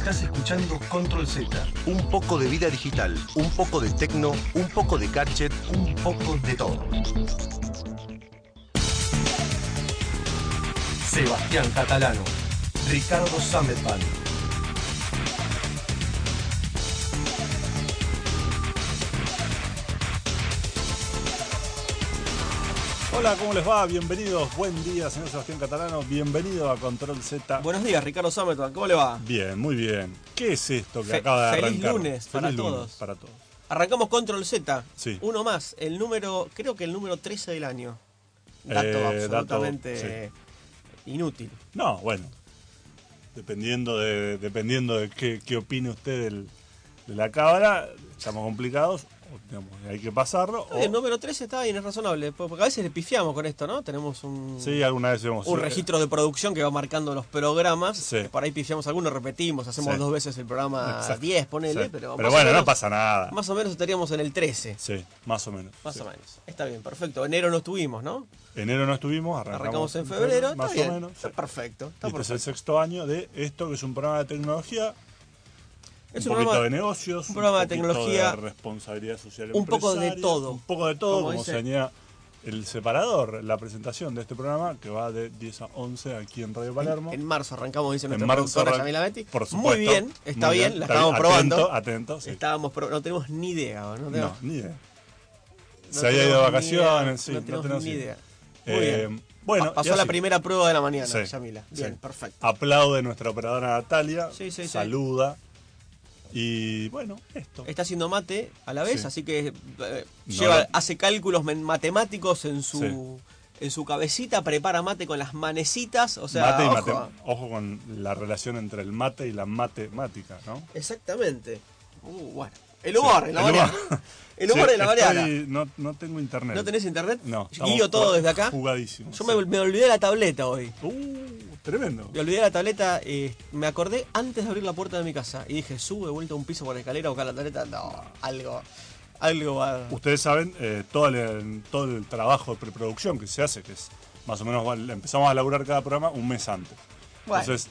Estás escuchando Control Z. Un poco de vida digital, un poco de tecno, un poco de gadget, Un poco de todo. Sebastián Catalano. Ricardo Sametban. Hola, ¿cómo les va? Bienvenidos. Buen día, señor Sebastián Catalano. Bienvenido a Control Z. Buenos días, Ricardo Sametban, ¿cómo le va? Bien, muy bien. ¿Qué es esto que Fe- acaba de feliz arrancar? lunes para lunes todos. para todos. Arrancamos Control Z. Sí. Uno más, el número, creo que el número 13 del año. Dato Eh, absolutamente inútil. No, bueno. Dependiendo de, dependiendo de qué, qué opine usted del- de la cámara, estamos complicados, digamos, hay que pasarlo. o- El número 13 está bien, es razonable, porque a veces le pifiamos con esto, ¿no? Tenemos un, sí, alguna vez hemos un registro de producción que va marcando los programas. Sí. Por ahí pifiamos algunos, repetimos, hacemos dos veces el programa Exacto. 10, ponele, pero, bueno, no pasa nada. Más o menos estaríamos en el 13. Sí, más o menos. Más o menos. Está bien, perfecto. Enero no estuvimos, ¿no? Enero no estuvimos, arrancamos, Arrancamos en febrero. Más bien. o menos. Está perfecto. Está Este es el sexto año de esto que es un programa de tecnología, Es un, un poquito programa- de negocios, un programa de poquito tecnología, de responsabilidad social un poco de todo. un poco de todo, Como señala el separador, la presentación de este programa que va de 10 a 11 aquí en Radio Palermo. En marzo arrancamos, dice En nuestra marzo productora arran- Yamila Betty. por Muy supuesto. bien, está Muy bien, la está estábamos probando. Atento, sí. Estábamos pro- no tenemos ni idea. No, ni idea. no Se había ido de vacaciones, idea, sí, no no tenemos tenemos ni idea. Muy Eh, bien. bueno, Pa- pasó la primera prueba de la mañana, Sí, Yamila. sí. Bien, perfecto. Aplaude nuestra operadora Natalia, Sí, sí, sí. saluda y bueno, esto. Está haciendo mate a la vez, Sí. así que eh, No lleva, la- hace cálculos matemáticos en su, Sí. en su cabecita, prepara mate con las manecitas, o sea, mate y ojo. mate- ojo con la relación entre el mate y la matemática, ¿no? Exactamente. Uh, bueno. El humor, la El humor. El humor Sí, de la mañana. No, no tengo internet. ¿No tenés internet? No. Guío todo desde acá. Jugadísimo. Yo me, me olvidé la tableta hoy. Uh, tremendo. Me olvidé la tableta, eh, me acordé antes de abrir la puerta de mi casa y dije, sube de vuelta un piso por la escalera a buscar la tableta. No, algo, algo va. Ustedes saben eh, todo, el, todo el trabajo de preproducción que se hace, que es más o menos, empezamos a laburar cada programa un mes antes. Bueno. Entonces,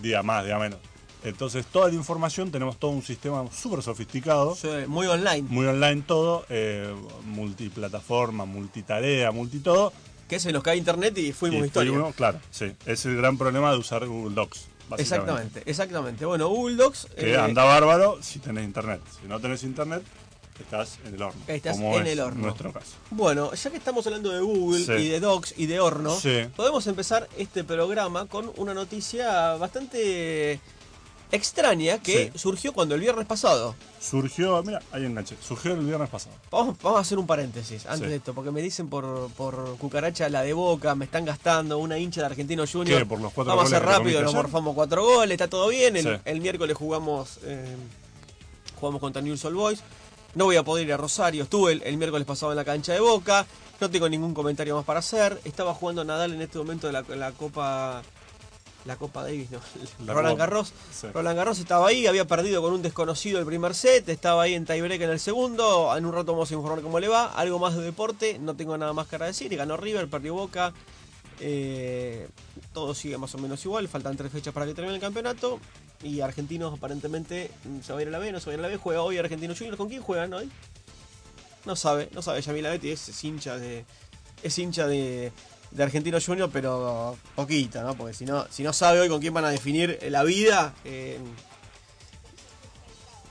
día más, día menos. Entonces, toda la información, tenemos todo un sistema súper sofisticado. Muy online. Muy online todo, eh, multiplataforma, multitarea, multitodo. Que los que hay internet y fuimos Y historia. fuimos- claro, sí. Es el gran problema de usar Google Docs. Exactamente, exactamente. Bueno, Google Docs. Que eh, anda bárbaro si tenés internet. Si no tenés internet, estás en el horno. Estás como en es el horno. nuestro caso. Bueno, ya que estamos hablando de Google Sí. y de Docs y de horno, Sí. podemos empezar este programa con una noticia bastante extraña que Sí. surgió cuando el viernes pasado. Surgió, mira, ahí enganché. Surgió el viernes pasado. Vamos, vamos a hacer un paréntesis antes Sí. de esto, porque me dicen por, por cucaracha la de boca, me están gastando una hincha de Argentino Junior. ¿Qué? ¿Por los cuatro Vamos a goles hacer rápido, nos morfamos cuatro goles, está todo bien. El, Sí. el miércoles jugamos eh, jugamos contra News All Boys. No voy a poder ir a Rosario, estuve el, el miércoles pasado en la cancha de Boca, no tengo ningún comentario más para hacer. Estaba jugando Nadal en este momento de la, la Copa la Copa Davis, no, La Roland Garros. sí. Roland Garros estaba ahí, había perdido con un desconocido el primer set, estaba ahí en tiebreak en el segundo. En un rato vamos a informar cómo le va. Algo más de deporte, no tengo nada más para decir. Ganó River, perdió Boca. Eh, todo sigue más o menos igual, faltan tres fechas para que termine el campeonato. Y Argentinos aparentemente mm, se va a ir a la B, no se va a ir a la B. Juega hoy Argentino Juniors. ¿Con quién juegan hoy? No sabe, no sabe. Yamila Betty es, es hincha de. Es hincha de, de Argentino Junior, pero poquito, ¿no? Porque si no, si no sabe hoy con quién van a definir la vida, eh,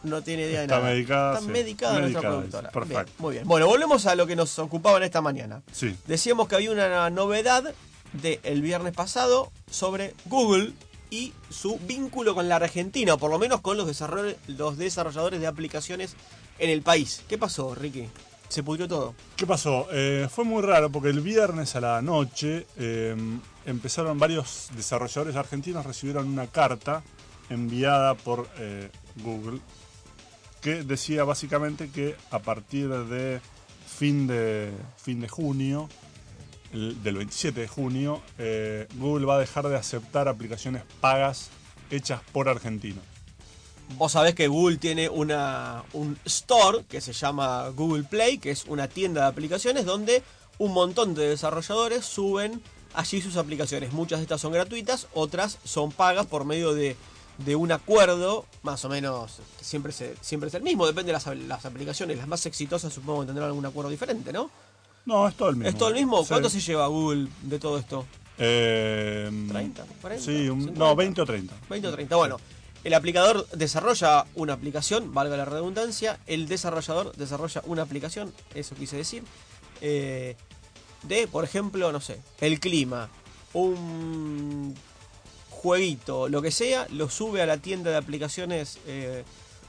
no tiene idea Está de nada. medicada, Está sí. medicada nuestra Medicada, productora. sí. Perfecto. Bien, muy bien. Bueno, volvemos a lo que nos ocupaba en esta mañana. Sí. Decíamos que había una novedad del viernes pasado sobre Google y su vínculo con la Argentina, o por lo menos con los desarrolladores de aplicaciones en el país. ¿Qué pasó, Ricky? Se pudrió todo. ¿Qué pasó? Eh, fue muy raro porque el viernes a la noche eh, empezaron varios desarrolladores argentinos recibieron una carta enviada por eh, Google que decía básicamente que a partir de fin de, fin de junio, el- del 27 de junio, Google va a dejar de aceptar aplicaciones pagas hechas por argentinos. Vos sabés que Google tiene una, un store que se llama Google Play, que es una tienda de aplicaciones donde un montón de desarrolladores suben allí sus aplicaciones. Muchas de estas son gratuitas, otras son pagas por medio de de un acuerdo, más o menos, que siempre, se, siempre es el mismo, depende de las, las aplicaciones, las más exitosas supongo que tendrán algún acuerdo diferente, ¿no? No, es todo el mismo. ¿Es todo el mismo? Sí. ¿Cuánto se lleva Google de todo esto? Eh, 30, 40, Sí, un- 50. no, 20 o 30. 20 o 30. Bueno, el aplicador desarrolla una aplicación, valga la redundancia, el desarrollador desarrolla una aplicación, eso quise decir, eh, de, por ejemplo, no sé, el clima, un jueguito, lo que sea, lo sube a la tienda de aplicaciones eh,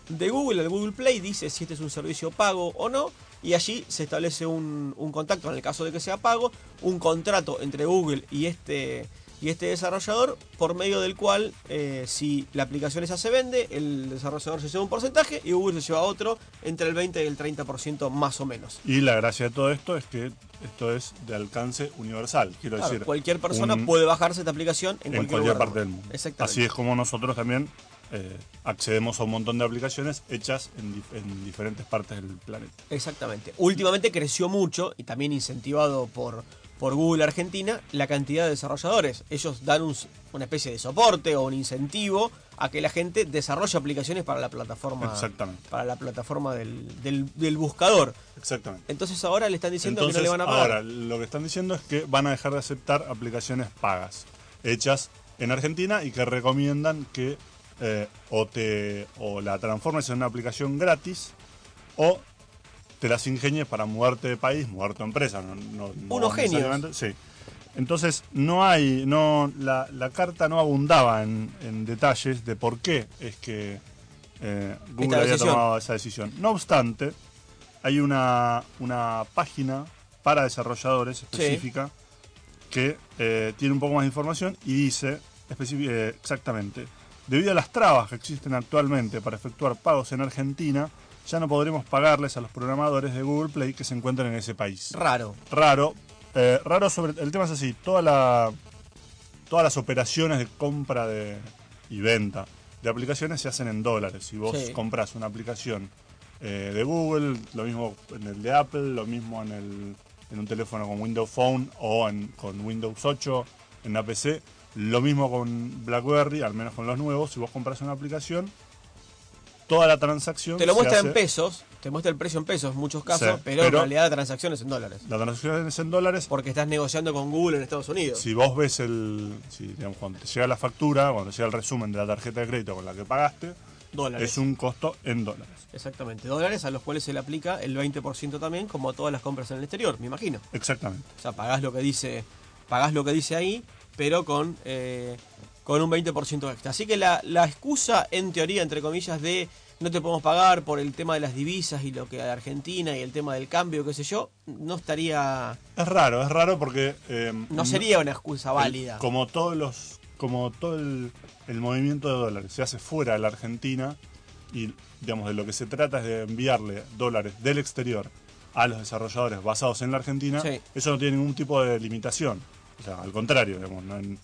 de Google, el Google Play, dice si este es un servicio pago o no, y allí se establece un, un contacto, en el caso de que sea pago, un contrato entre Google y este, y este desarrollador, por medio del cual, eh, si la aplicación esa se vende, el desarrollador se lleva un porcentaje y Google se lleva otro entre el 20 y el 30% más o menos. Y la gracia de todo esto es que esto es de alcance universal. Quiero Claro, decir, cualquier persona un- puede bajarse esta aplicación en en cualquier, cualquier parte del mundo. Exactamente. Así es como nosotros también eh, accedemos a un montón de aplicaciones hechas en diferentes partes del planeta. Exactamente. Últimamente creció mucho y también incentivado por, por Google Argentina la cantidad de desarrolladores. Ellos dan un- una especie de soporte o un incentivo a que la gente desarrolle aplicaciones para la plataforma Exactamente. para la plataforma del, del- del buscador. Exactamente. Entonces ahora le están diciendo Entonces, que no le van a pagar. ahora, lo que están diciendo es que van a dejar de aceptar aplicaciones pagas, hechas en Argentina y que recomiendan que eh, o, te, o la transformes en una aplicación gratis o te las ingenies para mudarte de país, mudar tu empresa. No, no- genios. Sí. Entonces, no hay, no, la, la carta no abundaba en, en detalles de por qué es que eh, Google había tomado esa decisión. No obstante, hay una, una página para desarrolladores específica que eh, tiene un poco más de información y dice eh, exactamente, debido a las trabas que existen actualmente para efectuar pagos en Argentina, ya no podremos pagarles a los programadores de Google Play que se encuentran en ese país. Raro. Raro, eh, raro sobre el tema es así, toda la, todas las operaciones de compra de, y venta de aplicaciones se hacen en dólares. Si vos Sí. compras una aplicación eh, de Google, lo mismo en el de Apple, lo mismo en, el, en un teléfono con Windows Phone o en- con Windows 8 en la PC, lo mismo con BlackBerry, al menos con los nuevos, si vos compras una aplicación, toda la transacción... Te lo muestra hace- en pesos, te muestra el precio en pesos en muchos casos, Sí, pero, en realidad la transacción es en dólares. La transacción es en dólares Porque estás negociando con Google en Estados Unidos. Si vos ves el. Si, digamos, cuando te llega la factura, cuando te llega el resumen de la tarjeta de crédito con la que pagaste, Dólares. es un costo en dólares. Exactamente, dólares a los cuales se le aplica el 20% también, como a todas las compras en el exterior, me imagino. Exactamente. O sea, pagás lo que dice, pagás lo que dice ahí, pero con, eh, con un 20% extra. Así que la, la excusa, en teoría, entre comillas, de no te podemos pagar por el tema de las divisas y lo que de Argentina y el tema del cambio, qué sé yo, no estaría. Es raro, es raro porque. eh, No sería una excusa el- válida. como todos los. Como todo el, el movimiento de dólares se hace fuera de la Argentina y, digamos, de lo que se trata es de enviarle dólares del exterior a los desarrolladores basados en la Argentina, Sí. eso no tiene ningún tipo de limitación. O sea, al contrario, digamos, no el,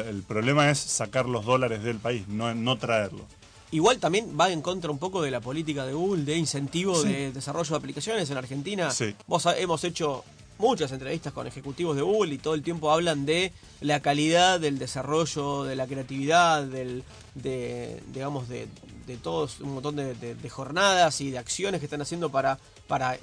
el problema es sacar los dólares del país, no, no traerlos. Igual también va en contra un poco de la política de Google de incentivo Sí. de desarrollo de aplicaciones en Argentina. Sí. Vos hemos hecho muchas entrevistas con ejecutivos de Google y todo el tiempo hablan de la calidad del desarrollo, de la creatividad, del, de, digamos, de, de todos un montón de, de- de jornadas y de acciones que están haciendo para, para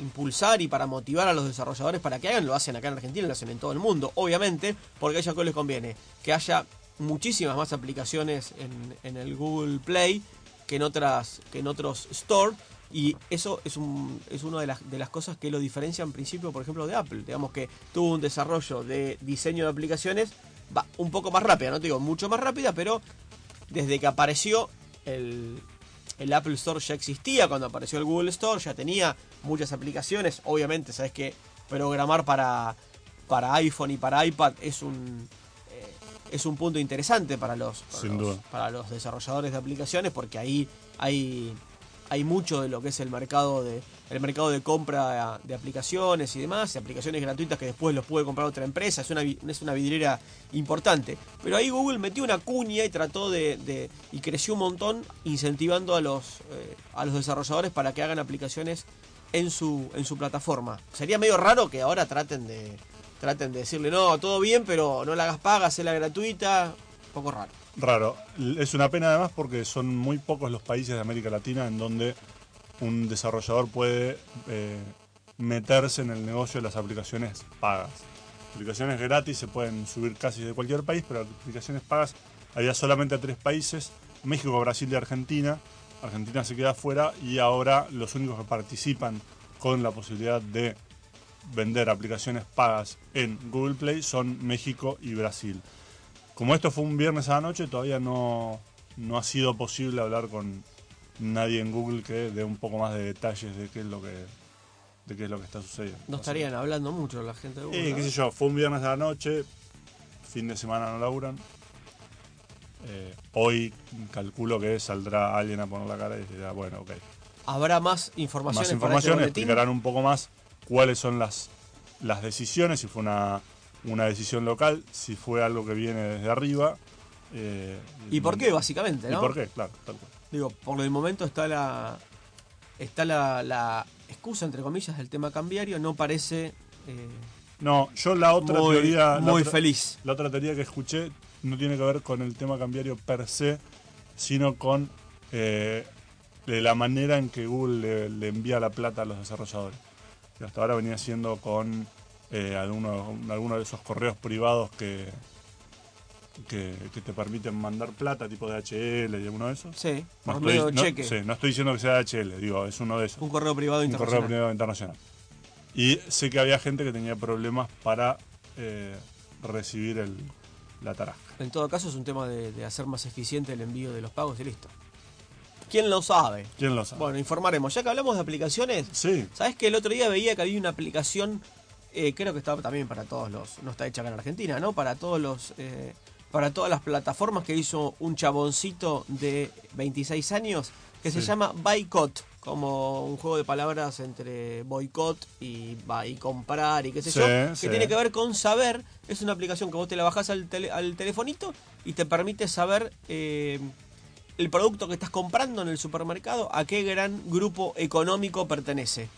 impulsar y para motivar a los desarrolladores para que hagan, lo hacen acá en Argentina, lo hacen en todo el mundo, obviamente, porque a ellos les conviene que haya muchísimas más aplicaciones en, en el Google Play que en otras que en otros store y eso es un es una de las, de las cosas que lo diferencia en principio por ejemplo de Apple. Digamos que tuvo un desarrollo de diseño de aplicaciones va un poco más rápida no te digo mucho más rápida pero desde que apareció el, el Apple Store ya existía cuando apareció el Google Store ya tenía muchas aplicaciones. Obviamente sabes que programar para para iPhone y para iPad es un es un punto interesante para los, para Sin los- duda. para los desarrolladores de aplicaciones porque ahí hay hay mucho de lo que es el mercado de el mercado de compra de aplicaciones y demás, aplicaciones gratuitas que después los puede comprar otra empresa, es una es una vidriera importante. Pero ahí Google metió una cuña y trató de, de- y creció un montón incentivando a los eh, a los desarrolladores para que hagan aplicaciones en su en su plataforma. Sería medio raro que ahora traten de traten de decirle no, todo bien, pero no la hagas paga, la gratuita, poco raro. raro. Es una pena además porque son muy pocos los países de América Latina en donde un desarrollador puede eh, meterse en el negocio de las aplicaciones pagas. Aplicaciones gratis se pueden subir casi de cualquier país, pero aplicaciones pagas había solamente tres países, México, Brasil y Argentina. Argentina se queda afuera y ahora los únicos que participan con la posibilidad de vender aplicaciones pagas en Google Play son México y Brasil. Como esto fue un viernes a la noche, todavía no, no ha sido posible hablar con nadie en Google que dé un poco más de detalles de qué es lo que, de qué es lo que está sucediendo. No estarían hablando mucho la gente de Google. Eh, qué sé yo, fue un viernes a la noche, fin de semana no laburan. Eh, hoy calculo que saldrá alguien a poner la cara y dirá, bueno, ok. Habrá más informaciones, Más este boletín? explicarán un poco más cuáles son las, las decisiones, si fue una, una decisión local, si fue algo que viene desde arriba. eh, ¿Y por qué, básicamente, ¿Y no? por qué? Claro, tal cual. Digo, por el momento está la está la, la excusa, entre comillas, del tema cambiario. No parece eh, No, yo la otra muy, teoría. la muy otra- feliz. La otra teoría que escuché no tiene que ver con el tema cambiario per se, sino con eh, de la manera en que Google le, le envía la plata a los desarrolladores. Que hasta ahora venía siendo con eh, algunos alguno de esos correos privados que, que, que te permiten mandar plata, tipo de HL y alguno de esos. Sí, No por estoy, medio de no- cheque. sí, no estoy diciendo que sea HL, digo, es uno de esos Un correo privado un correo privado internacional. Y sé que había gente que tenía problemas para eh, recibir el, la tarasca. En todo caso, es un tema de, de hacer más eficiente el envío de los pagos y listo. ¿Quién lo sabe? ¿Quién lo sabe? Bueno, informaremos. Ya que hablamos de aplicaciones, sí, ¿sabes que el otro día veía que había una aplicación, eh, creo que estaba también para todos los, no está hecha acá en Argentina, ¿no? Para todos los, eh, para todas las plataformas que hizo un chaboncito de 26 años que se llama Boycott, como un juego de palabras entre boicot y, y comprar y qué sé Sí, yo, que sí. tiene que ver con saber, es una aplicación que vos te la bajás al, tele- al telefonito y te permite saber eh, el producto que estás comprando en el supermercado, a qué gran grupo económico pertenece.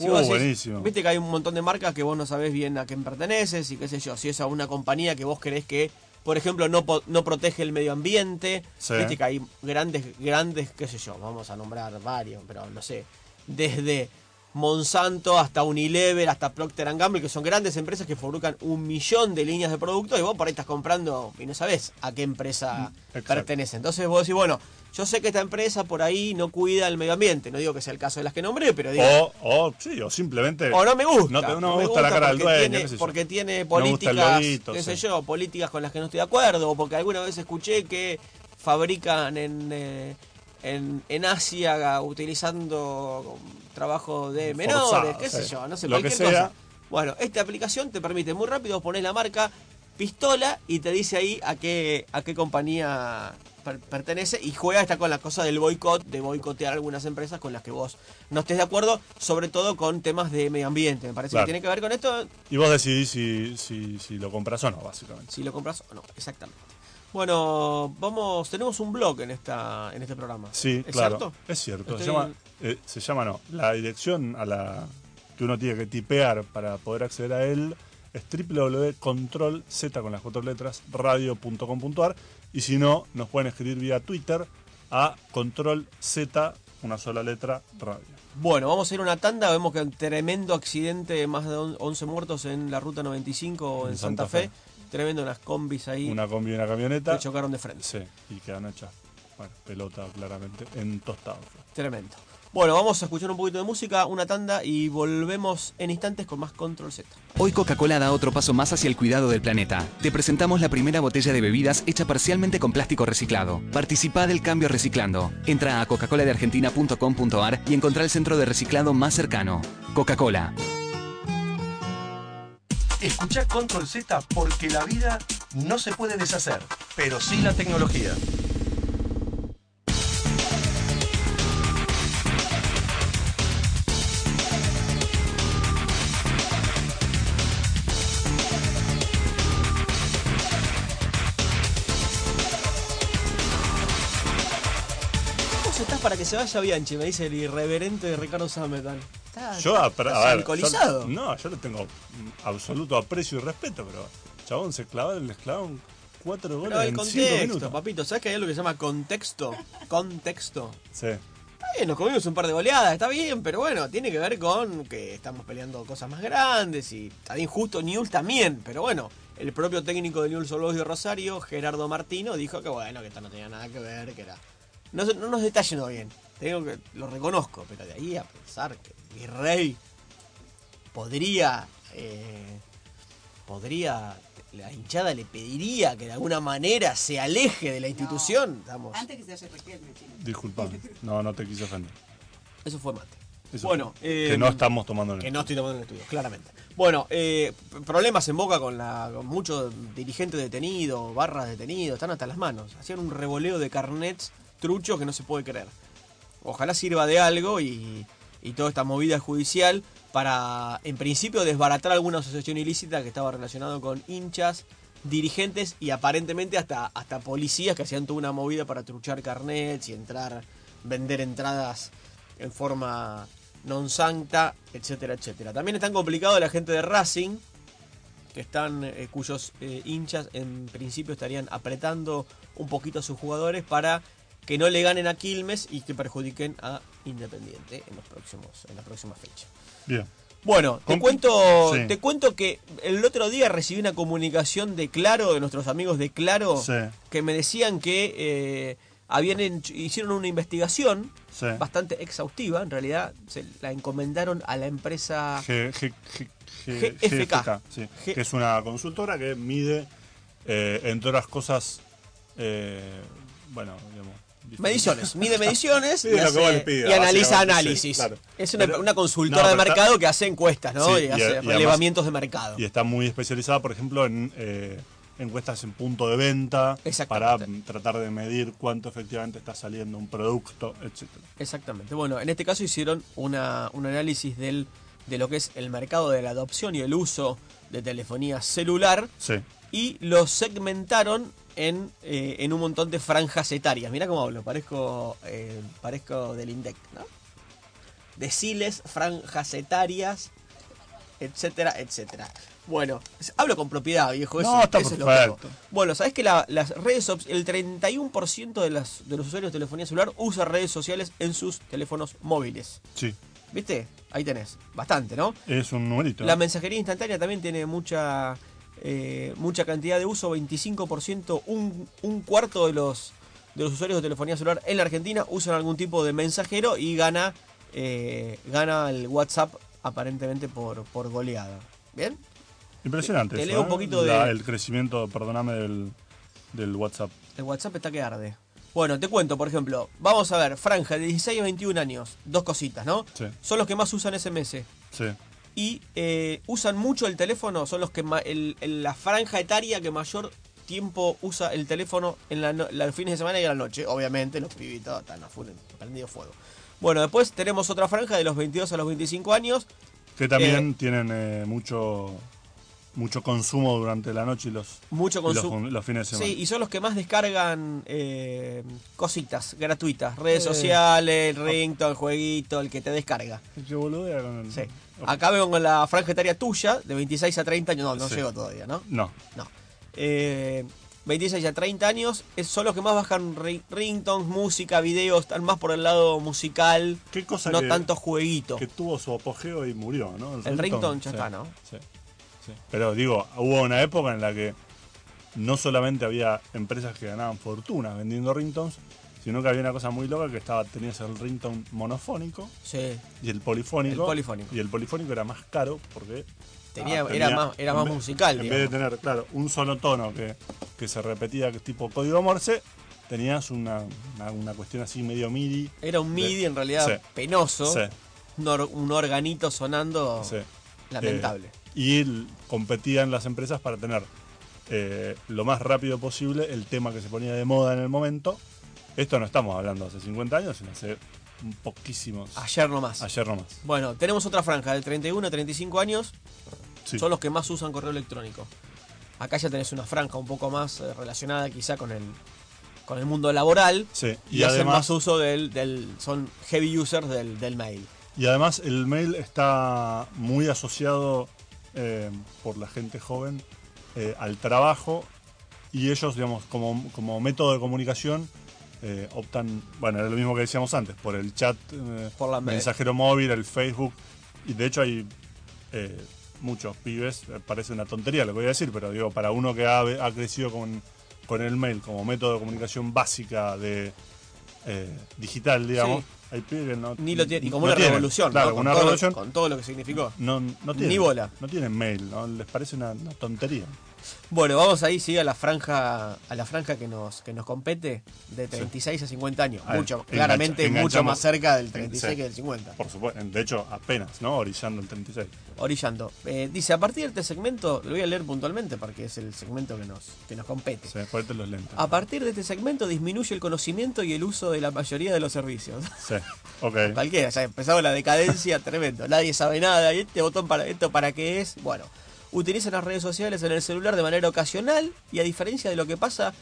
Uh, vos decís, buenísimo. Viste que hay un montón de marcas que vos no sabés bien a quién perteneces y qué sé yo, si es a una compañía que vos creés que, por ejemplo, no, no protege el medio ambiente. Sí. Viste que hay grandes, grandes, qué sé yo, vamos a nombrar varios, pero no sé, desde Monsanto hasta Unilever, hasta Procter Gamble, que son grandes empresas que fabrican un millón de líneas de productos y vos por ahí estás comprando y no sabés a qué empresa Exacto. pertenece. Entonces vos decís, bueno, yo sé que esta empresa por ahí no cuida el medio ambiente. No digo que sea el caso de las que nombré, pero digo, o, o sí, o simplemente. o no me gusta. No, te- no me gusta la cara del porque dueño, tiene- qué sé yo. porque tiene políticas, qué sé sí. yo, políticas con las que no estoy de acuerdo, o porque alguna vez escuché que fabrican en, eh, en, en Asia utilizando trabajo de menores, Forzado, qué sé sí. yo, no sé, Lo que cualquier sea. cosa. Bueno, esta aplicación te permite muy rápido poner la marca pistola y te dice ahí a qué, a qué compañía per- pertenece y juega está con la cosa del boicot, de boicotear algunas empresas con las que vos no estés de acuerdo, sobre todo con temas de medio ambiente. Me parece Claro. que tiene que ver con esto, Y vos decidís si, si, si lo compras o no, básicamente. si lo compras o no, exactamente. Bueno, vamos, tenemos un blog en esta en este programa. Sí, ¿Es claro. cierto? Es cierto. Se Estoy- llama, eh, se llama, no. La dirección a la que uno tiene que tipear para poder acceder a él es www.control z con las cuatro letras radio.com.ar y si no, nos pueden escribir vía Twitter a control z, una sola letra, radio. Bueno, vamos a ir a una tanda. Vemos que un tremendo accidente, más de on- 11 muertos en la ruta 95 en, En Santa, Santa Fe. Tremendo, unas combis ahí Una combi y una camioneta. que chocaron de frente. Sí, y quedan hechas, bueno, pelota claramente, en tostado. Tremendo. Bueno, vamos a escuchar un poquito de música, una tanda y volvemos en instantes con más Control Z. Hoy Coca-Cola da otro paso más hacia el cuidado del planeta. Te presentamos la primera botella de bebidas hecha parcialmente con plástico reciclado. Participa del cambio reciclando. Entra a coca-coladeargentina.com.ar y encontrá el centro de reciclado más cercano. Coca-Cola. Escucha Control Z porque la vida no se puede deshacer, pero sí la tecnología. Se vaya Bianchi? Me dice el irreverente de Ricardo Sametan. Está, Yo, a, estás a ver, alcoholizado. yo- no, yo le tengo absoluto aprecio y respeto, pero chabón se clavó, les clavó cuatro goles Pero el en cinco contexto, minutos. papito, ¿sabes que hay algo que se llama contexto? Contexto. Sí. Está bien, nos comimos un par de goleadas, está bien, pero bueno, tiene que ver con que estamos peleando cosas más grandes y está bien justo Newell's también, pero bueno, el propio técnico de Newell's Old de Rosario, Gerardo Martino, dijo que bueno, que esto no tenía nada que ver, que era... No nos está yendo bien, tengo que, lo reconozco, pero de ahí a pensar que mi rey podría... eh, podría... La hinchada le pediría que de alguna manera se aleje de la institución. Estamos, Antes que se haya. Disculpame. No, no te quise ofender. eso fue mate. Eso Bueno, fue. eh, que no estamos tomando en Que el- no estoy tomando en el estudio, claramente. Bueno, eh, problemas en Boca con, la, con muchos dirigentes detenidos, barras detenidos, están hasta las manos. Hacían un revoleo de carnets truchos que no se puede creer. Ojalá sirva de algo y, y toda esta movida judicial para, en principio, desbaratar alguna asociación ilícita que estaba relacionada con hinchas, dirigentes y aparentemente hasta, hasta policías que hacían toda una movida para truchar carnets y entrar, vender entradas en forma non sancta, etcétera, etcétera. También están complicados la gente de Racing, que están, eh, cuyos eh, hinchas en principio estarían apretando un poquito a sus jugadores para que no le ganen a Quilmes y que perjudiquen a Independiente en los próximos, en la próxima fecha. Bien. Bueno, te cuento, Sí. te cuento que el otro día recibí una comunicación de Claro, de nuestros amigos de Claro, Sí. que me decían que eh, habían hecho- hicieron una investigación Sí. bastante exhaustiva, en realidad se la encomendaron a la empresa G- G- GFK. Que es una consultora que mide, eh, entre otras cosas, eh, bueno, digamos... Mediciones, mide mediciones y, hace- analiza análisis. sí, claro. Es una, Pero- una consultora no, de está- mercado que hace encuestas, ¿no? Sí, y, y- hace y además- relevamientos de mercado. Y está muy especializada, por ejemplo, en eh, encuestas en punto de venta para tratar de medir cuánto efectivamente está saliendo un producto, etcétera. Exactamente. Bueno, en este caso hicieron una, un análisis del, de lo que es el mercado de la adopción y el uso de telefonía celular Sí. y lo segmentaron en, eh, en un montón de franjas etarias. Mira cómo hablo, parezco, eh, parezco del INDEC, ¿no? Deciles, franjas etarias, etcétera, etcétera. Bueno, hablo con propiedad, viejo. Eso, No, está eso es lo que. Bueno, ¿sabés que la- las redes, el 31% de, las, de los usuarios de telefonía celular usa redes sociales en sus teléfonos móviles? Sí. ¿Viste? Ahí tenés. Bastante, ¿no? Es un numerito. La mensajería instantánea también tiene mucha eh, mucha cantidad de uso, 25%, un, un cuarto de los, de los usuarios de telefonía celular en la Argentina usan algún tipo de mensajero y gana, eh, gana el WhatsApp aparentemente por, por goleada. ¿Bien? Impresionante. Te leo un ¿eh? poquito La- de- El crecimiento, perdóname, del, del WhatsApp. El WhatsApp está que arde. Bueno, te cuento, por ejemplo, vamos a ver, franja de 16 a 21 años, dos cositas, ¿no? Sí. Son los que más usan SMS. Sí. Y eh, usan mucho el teléfono, son los que ma- el- el- la franja etaria que mayor tiempo usa el teléfono en la los fines de semana y a la noche. Obviamente los pibitos están a full prendido fuego. Bueno, después tenemos otra franja de los 22 a los 25 años. Que también tienen eh, mucho mucho consumo durante la noche y los, Mucho los consumo. los, fines de semana. Sí, y son los que más descargan eh, cositas gratuitas, redes Eh. sociales, ringtone, jueguito, el que te descarga. El que boludea con el- Sí. Acá veo con la franja etaria tuya, de 26 a 30 años. No, no Sí. llego todavía, ¿no? No. No. Eh, 26 a 30 años son los que más bajan ri- ringtones, música, videos, están más por el lado musical, ¿Qué cosa no que, tanto jueguito. que tuvo su apogeo y murió, ¿no? El ringtone ya Sí, está, ¿no? Sí, sí. Pero digo, hubo una época en la que no solamente había empresas que ganaban fortunas vendiendo ringtones, sino que había una cosa muy loca que estaba tenías el ringtone monofónico Sí. y el polifónico. El polifónico. Y el polifónico era más caro porque Tenía- ah, era más- era más vez- musical, En digamos. vez de tener, claro, un solo tono que, que se repetía que es tipo código Morse, tenías una, una, una cuestión así medio MIDI. Era un MIDI de- en realidad Sí. penoso, Sí, un, or- un organito sonando sí. lamentable. Eh, y competían las empresas para tener eh, lo más rápido posible el tema que se ponía de moda en el momento. Esto no estamos hablando hace 50 años, sino hace poquísimos. Ayer nomás. Ayer nomás. Bueno, tenemos otra franja de 31 a 35 años, Sí. son los que más usan correo electrónico. Acá ya tenés una franja un poco más eh, relacionada quizá con el, con el mundo laboral. Sí, Y, y, hacen además, más uso del, del. son heavy users del, del mail. y además el mail está muy asociado eh, por la gente joven eh, al trabajo y ellos, digamos, como, como método de comunicación, eh, optan, bueno, era lo mismo que decíamos antes, por el chat, Por la- mensajero móvil, el Facebook, y de hecho hay eh, muchos pibes, parece una tontería lo que voy a decir, pero digo, para uno que ha, ha crecido con, con el mail como método de comunicación básica de digital, digamos, Sí. Hay pibes no Ni lo tiene, y como no una tienen, revolución, claro, ¿no? con, una todo, revolución, con todo lo que significó. no, no tienen, Ni bola. No tienen mail, ¿no? Les parece una, una tontería. Bueno, vamos ahí sí a la franja a la franja que nos que nos compete de 36 a 50 años, A ver, mucho engancha- claramente mucho más cerca del 36 Sí. que del 50. Por supuesto, de hecho, apenas, ¿no? Orillando el 36. Orillando. Eh, dice, a partir de este segmento, lo voy a leer puntualmente porque es el segmento que nos que nos compete. Ponete los lentes. A partir de este segmento disminuye el conocimiento y el uso de la mayoría de los servicios. Sí, ok. Cualquiera, ya empezado la decadencia tremendo. Nadie sabe nada. ¿Y este botón para esto para qué es? Bueno, utilizan las redes sociales en el celular de manera ocasional y a diferencia de lo que pasa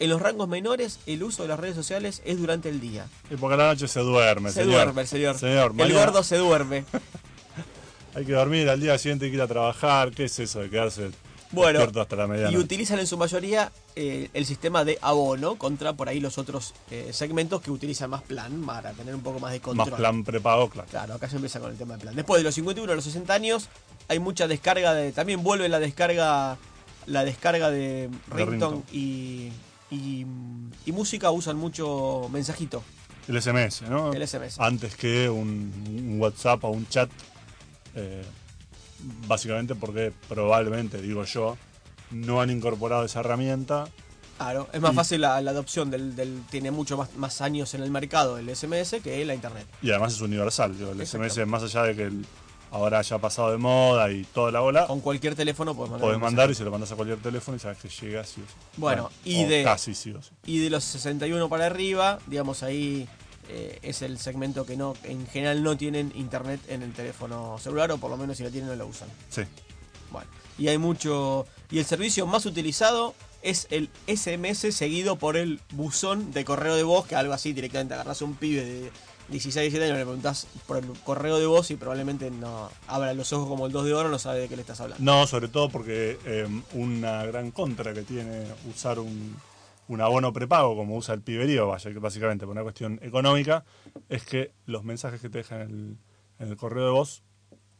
en los rangos menores, el uso de las redes sociales es durante el día. Y porque a la noche se duerme, se señor. duerme señor. Señor, el mañana gordo se duerme. Hay que dormir, al día siguiente hay que ir a trabajar. ¿Qué es eso de quedarse Bueno, hasta la y medianoche? utilizan en su mayoría eh, el sistema de abono contra por ahí los otros eh, segmentos que utilizan más plan para tener un poco más de control. Más plan prepago, claro. Claro, acá se empieza con el tema de plan. Después de los 51 a los 60 años, hay mucha descarga de. También vuelve la descarga. La descarga de ringtone. y, y. y música usan mucho mensajito. El SMS, ¿no? El SMS. Antes que un, un WhatsApp o un chat. eh, básicamente porque probablemente, digo yo, no han incorporado esa herramienta. Claro, es más Y- fácil la, la adopción del, del- Tiene mucho más, más años en el mercado el SMS que la internet. Y además es universal. digo, el Exacto. SMS, más allá de que el- ahora haya pasado de moda y toda la bola, Con cualquier teléfono puedes mandar. podés un mandar y se lo mandas a cualquier teléfono y sabes que llega sí o sí. Bueno, y de- Casi sí o sí. Y de los 61 para arriba, digamos ahí eh, es el segmento que no en general no tienen internet en el teléfono celular o por lo menos si lo tienen no lo usan. Sí. Bueno, y hay mucho y el servicio más utilizado es el SMS seguido por el buzón de correo de voz, que algo así directamente agarras a un pibe de 16, 17 años, le preguntás por el correo de voz y probablemente no abra los ojos como el 2 de oro, no sabe de qué le estás hablando. No, sobre todo porque eh, una gran contra que tiene usar un, un abono prepago como usa el piberío, vaya, que básicamente por una cuestión económica, es que los mensajes que te dejan en el, en el correo de voz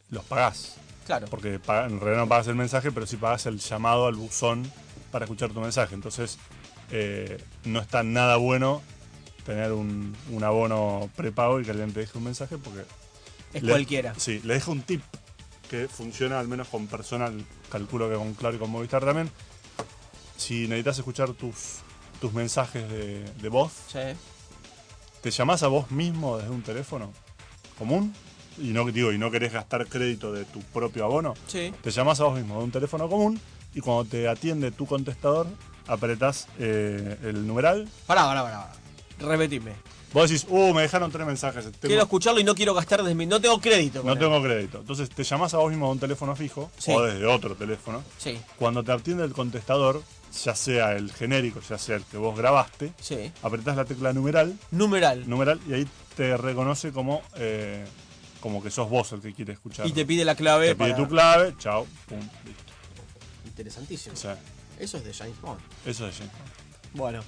los pagás. Claro. Porque en realidad no pagas el mensaje, pero sí pagas el llamado al buzón para escuchar tu mensaje. Entonces, eh, no está nada bueno tener un, un abono prepago y que alguien te deje un mensaje porque Es le- cualquiera. Sí, le dejo un tip que funciona al menos con personal, calculo que con Claro y con Movistar también. Si necesitas escuchar tus, tus mensajes de, de voz, Sí. te llamás a vos mismo desde un teléfono común y no digo y no querés gastar crédito de tu propio abono, Sí. te llamás a vos mismo de un teléfono común y cuando te atiende tu contestador apretás eh, el numeral. Pará, pará, pará. Repetime. Vos decís, uh, me dejaron tres mensajes. tengo- Quiero escucharlo y no quiero gastar desde mi. No tengo crédito. no él. tengo crédito. Entonces te llamás a vos mismo de un teléfono fijo Sí. o desde otro teléfono. Sí, Cuando te atiende el contestador, ya sea el genérico, ya sea el que vos grabaste, sí. apretás la tecla numeral, Numeral. numeral y ahí te reconoce como, eh, como que sos vos el que quiere escuchar. Y te pide la clave. Te pide tu clave, chao, pum, listo. Interesantísimo. O sea, Eso es de James Bond. eso es James Bond. Bueno,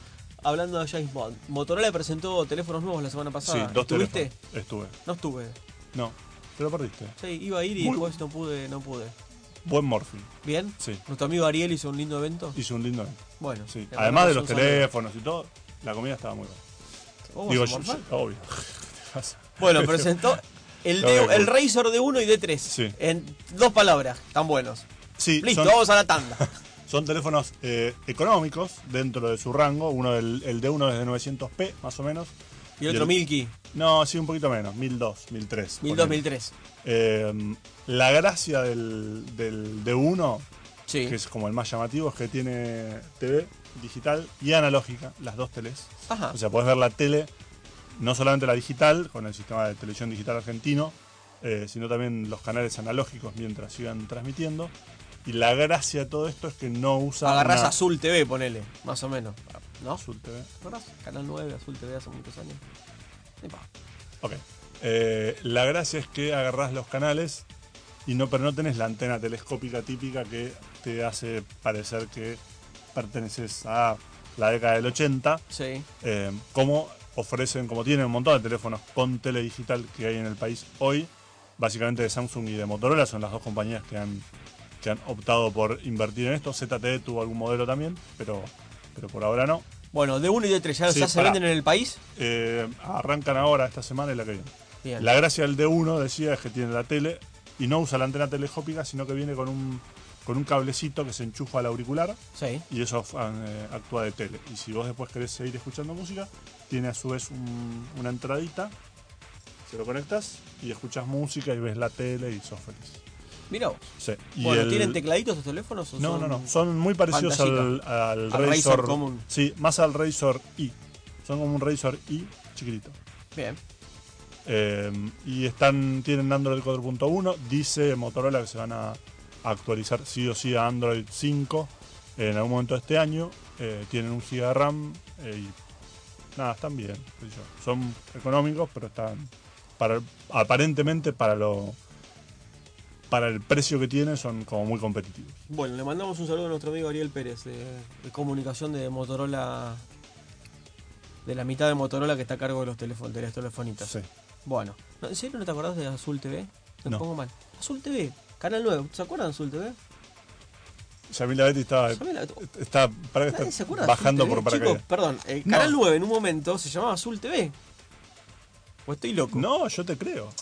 hablando de James Bond, Motorola presentó teléfonos nuevos la semana Sí, pasada. dos ¿Estuviste? teléfonos. Estuve. No estuve. No, te lo perdiste. Sí, iba a ir y Muy después no pude, no pude. Buen Morphin. ¿Bien? Sí. Nuestro amigo Ariel hizo un lindo evento. Hizo un lindo evento. Bueno. Sí. Además de los teléfonos y todo, la comida estaba muy buena. ¿Vos Digo, yo- obvio. Bueno, presentó el, el Razor de 1 y de 3. Sí. En dos palabras, tan buenos. Sí, Listo, son- vamos a la tanda. Son teléfonos eh, económicos dentro de su rango. Uno del, el de uno es de 900p, más o menos. Y el otro el- Milky, No, sí, un poquito menos. 1002, 1003. 1002, ponele. 1003. Eh, la gracia del, del D1, Sí. que es como el más llamativo, es que tiene TV digital y analógica, las dos teles. Ajá. O sea, podés ver la tele, no solamente la digital, con el sistema de televisión digital argentino, eh, sino también los canales analógicos mientras sigan transmitiendo. Y la gracia de todo esto es que no usa. Agarrás una- Azul TV, ponele, más o menos. ¿No? Azul TV. ¿Agarrás? Canal 9, Azul TV hace muchos años. Epa. Ok. Eh, la gracia es que agarrás los canales, y no, pero no tenés la antena telescópica típica que te hace parecer que perteneces a la década del 80, Sí. eh, como ofrecen, como tienen un montón de teléfonos con tele digital que hay en el país hoy, básicamente de Samsung y de Motorola, son las dos compañías que han, que han optado por invertir en esto. ZTE tuvo algún modelo también, pero, pero por ahora no. Bueno, de 1 y de 3 ya, Sí, se venden en el país. Eh, arrancan ahora esta semana y la que viene. Bien. La gracia del D1, decía, es que tiene la tele y no usa la antena telescópica, sino que viene con un, con un cablecito que se enchufa al auricular Sí. y eso eh, actúa de tele. Y si vos después querés seguir escuchando música, tiene a su vez un- una entradita, se lo conectas y escuchas música y ves la tele y sos feliz. Mira vos. Sí. Bueno, el- ¿tienen tecladitos los teléfonos? o No, son- no, no. Son muy parecidos al, al Al Razor. Común. Sí, más al Razor I. Son como un Razor I chiquitito. Bien. Eh, y están tienen Android 4.1. Dice Motorola que se van a actualizar sí o sí a Android 5 en algún momento de este año. Eh, tienen un GB de RAM eh, y nada, están bien. Son económicos, pero están para aparentemente para lo para el precio que tienen son como muy competitivos. Bueno, le mandamos un saludo a nuestro amigo Ariel Pérez, de, de comunicación de Motorola, de la mitad de Motorola que está a cargo de los, teléfonos, de las telefonitas. Sí. Bueno, ¿no, ¿en serio no te acordás de Azul TV? Me No. pongo mal. Azul TV, Canal 9, ¿se acuerdan de Azul TV? Yamila Betty está, Yamila- está, está bajando por para Chicos, perdón, eh, Canal 9 en un momento se llamaba Azul TV. ¿O estoy loco? No, yo te creo.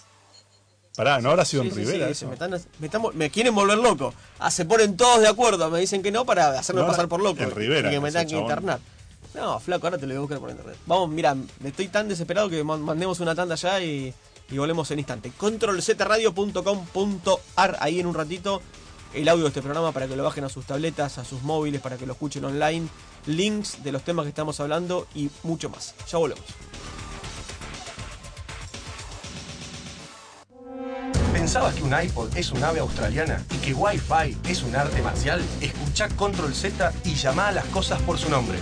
Pará, no habrá sido Sí, en sí, Rivera sí, me, están- me están- me quieren volver loco. Ah, se ponen todos de acuerdo, me dicen que no para hacerme No, pasar por loco. en Rivera, Y que me tengan que internar. No, flaco, ahora te lo voy a buscar por internet. Vamos, mira, estoy tan desesperado que man- mandemos una tanda ya y, y volvemos en instante. controlzradio.com.ar ahí en un ratito el audio de este programa para que lo bajen a sus tabletas, a sus móviles, para que lo escuchen online, links de los temas que estamos hablando y mucho más. Ya volvemos. ¿Pensabas que un iPod es un ave australiana y que Wi-Fi es un arte marcial? Escucha Control Z y llama a las cosas por su nombre.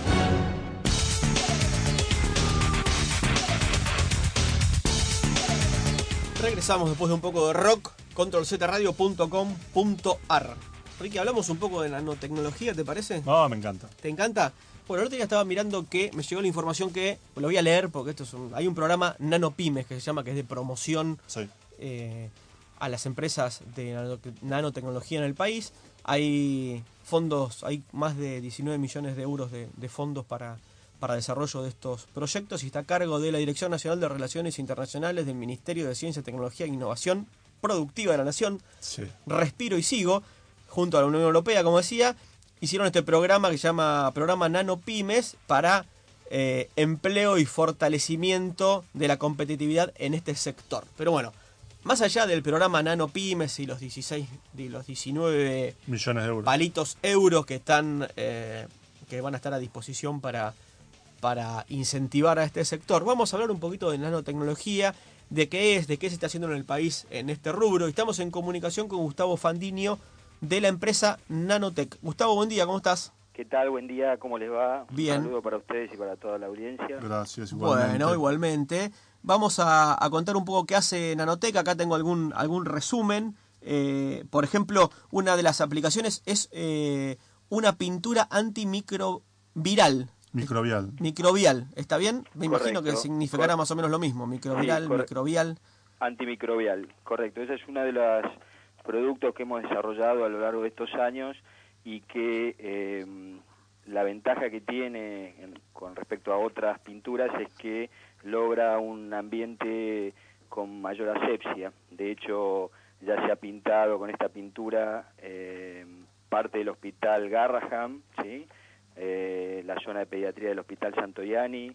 Regresamos después de un poco de rock, controlzradio.com.ar. Ricky, hablamos un poco de nanotecnología, ¿te parece? No, me encanta. ¿Te encanta? Bueno, el otro día estaba mirando que me llegó la información que, lo voy a leer porque esto es un, hay un programa Nanopymes que se llama, que es de promoción Sí. eh, a las empresas de nano- nanotecnología en el país. Hay fondos, hay más de 19 millones de euros de, de fondos para, para desarrollo de estos proyectos y está a cargo de la Dirección Nacional de Relaciones Internacionales del Ministerio de Ciencia, Tecnología e Innovación Productiva de la Nación, Sí. Respiro y Sigo, junto a la Unión Europea, como decía, hicieron este programa que se llama Programa Nano Pymes para eh, empleo y fortalecimiento de la competitividad en este sector. Pero bueno, más allá del programa Nano Pymes y los 16, y los 19 Millones de euros. palitos euros que están eh, que van a estar a disposición para, para incentivar a este sector. Vamos a hablar un poquito de nanotecnología, de qué es, de qué se está haciendo en el país en este rubro. Estamos en comunicación con Gustavo Fandinio de la empresa Nanotech. Gustavo, buen día, ¿cómo estás? ¿Qué tal? Buen día, ¿cómo les va? Bien. Un saludo para ustedes y para toda la audiencia. Gracias, igualmente. Bueno, igualmente. Vamos a, a contar un poco qué hace Nanotech. Acá tengo algún, algún resumen. Eh, por ejemplo, una de las aplicaciones es eh, una pintura antimicroviral. Microbial. Microbial, ¿está bien? Me imagino que significará Cor- más o menos lo mismo. Microviral, Sí, corre- microbial. Antimicrobial, correcto. Ese es uno de los productos que hemos desarrollado a lo largo de estos años y que eh, la ventaja que tiene en- con respecto a otras pinturas es que logra un ambiente con mayor asepsia. De hecho, ya se ha pintado con esta pintura eh, parte del hospital Garraham, ¿sí? Eh, la zona de pediatría del hospital Santoyani,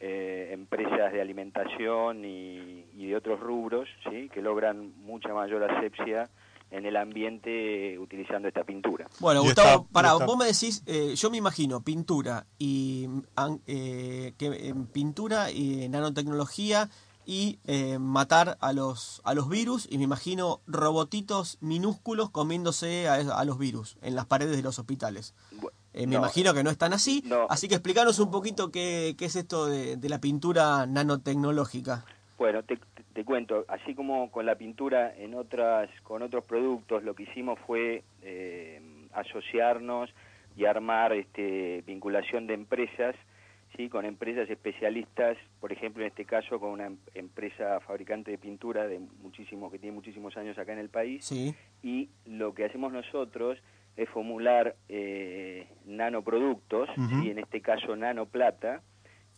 eh, empresas de alimentación y, y de otros rubros, ¿sí? que logran mucha mayor asepsia en el ambiente utilizando esta pintura. Bueno, Gustavo, está- para, está- vos me decís, eh, yo me imagino pintura y an- eh, que en pintura y nanotecnología y eh, matar a los a los virus y me imagino robotitos minúsculos comiéndose a, a los virus en las paredes de los hospitales. Eh, me no, imagino que no están así, no. así que explicanos un poquito qué, qué es esto de, de la pintura nanotecnológica. Bueno, te, te- cuento, así como con la pintura en otras, con otros productos, lo que hicimos fue eh, asociarnos y armar este, vinculación de empresas, ¿sí? con empresas especialistas, por ejemplo en este caso con una em- empresa fabricante de pintura de muchísimo, que tiene muchísimos años acá en el país, Sí. y lo que hacemos nosotros es formular eh, nanoproductos. ¿sí? en este caso nanoplata,